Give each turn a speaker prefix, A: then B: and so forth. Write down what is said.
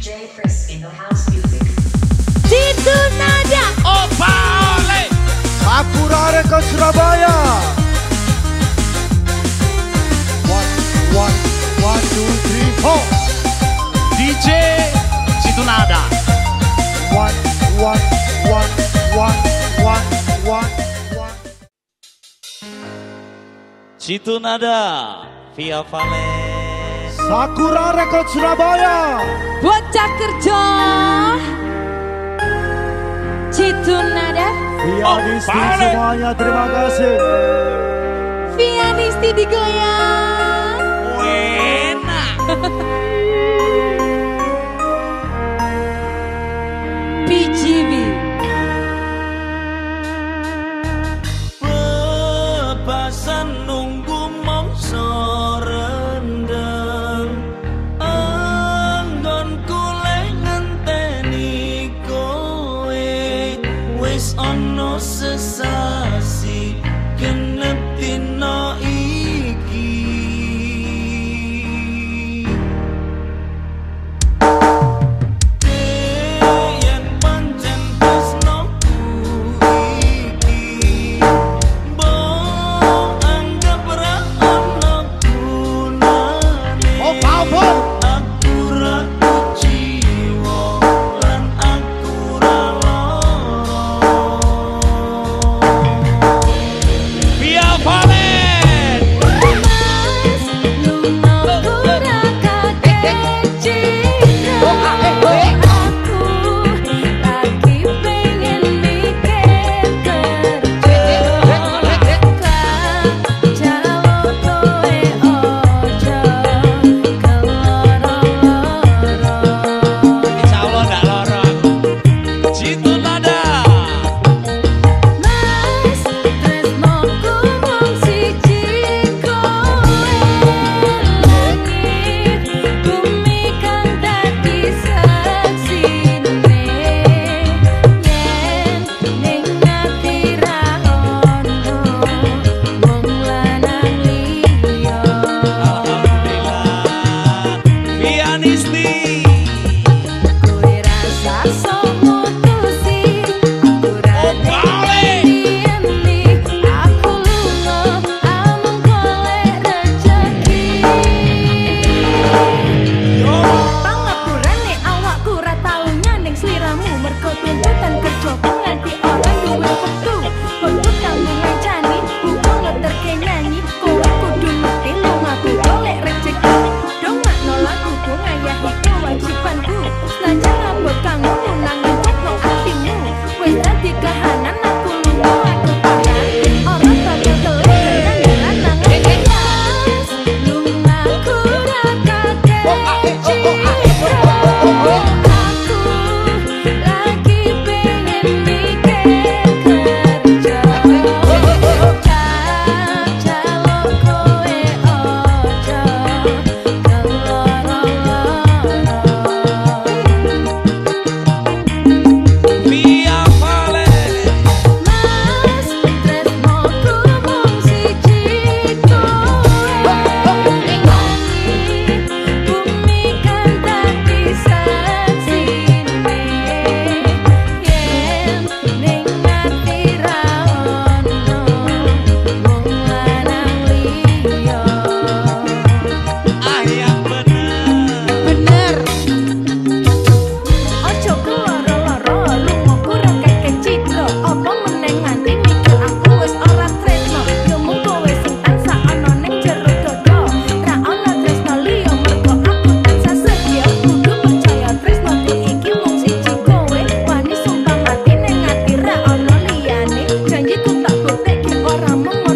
A: DJ
B: Situ nada.
C: Opale. Ke Surabaya. One, one, one, two, three, four.
D: DJ nada.
C: One, one, one, one, one, one, one.
D: Nada. Via Valen.
C: Sakura Rekod Surabaya.
B: Bocah kerja Citu Nada.
D: Oh,
C: semuanya terima kasih.
B: Vianisti digoyang.
D: Enak.
B: PGB
D: Bebasan no seas así, que nadie no
C: Oh,
B: orang mengatakan